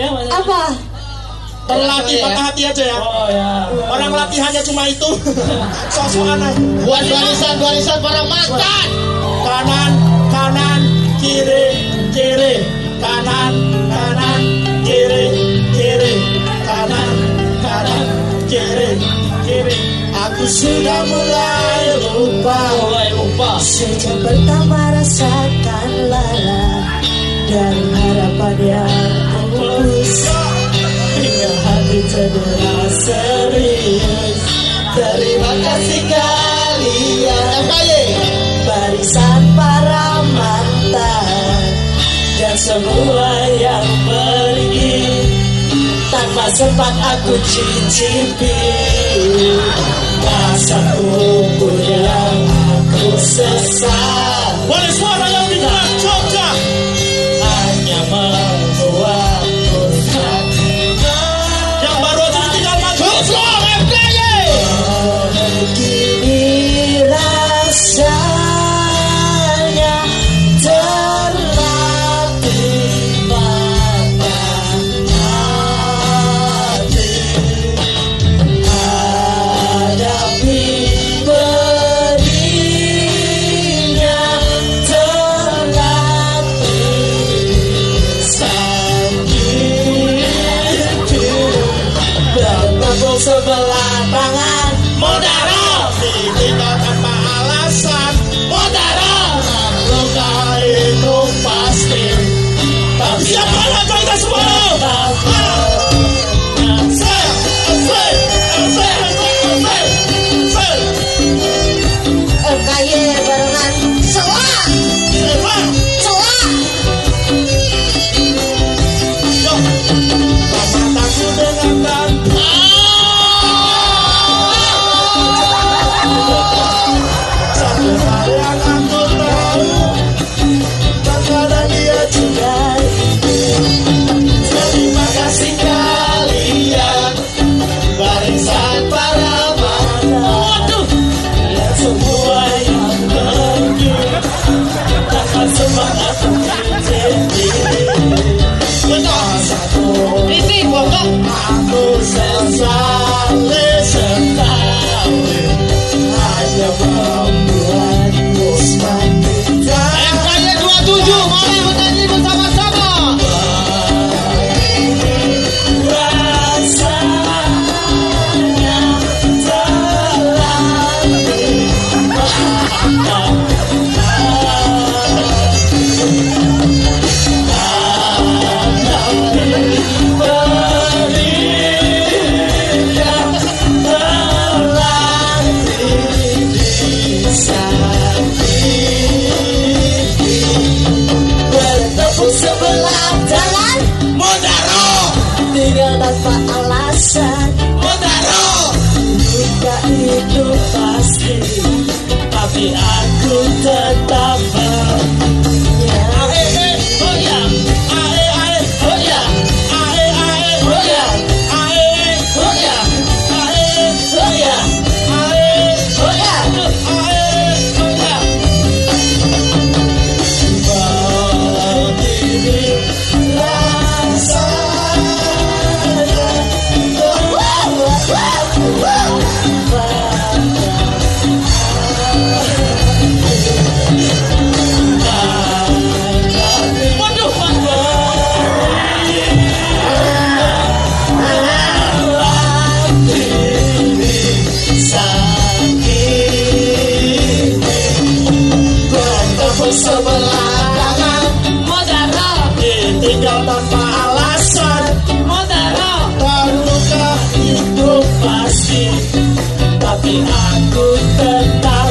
Ya, Mas. Apa? Terlatih patah hati aja ya. Oh ya. Orang latihannya cuma itu. Sok-sokan aja. Buat barisan-barisan para mantan. Kanan, kanan, kiri, kiri, kanan, kanan, kiri, kiri, kanan, kanan, kiri, kiri. Aku sudah mulai lupa. Mulai lupa. Sejak pertama rasakan lelah Dari harapan yang Terima kasih kalian. FKY. Barisan para mantan Dan semua yang pergi. Tanpa sempat aku cicipi. Masa kubur yang aku sesat. Boleh suara Bertepuk sebelah tangan ditinggal amor. Tinggal tanpa alasan sebelah tangan Modaro ditinggal tanpa alasan. Modaro terluka itu pasti. Tapi aku tetap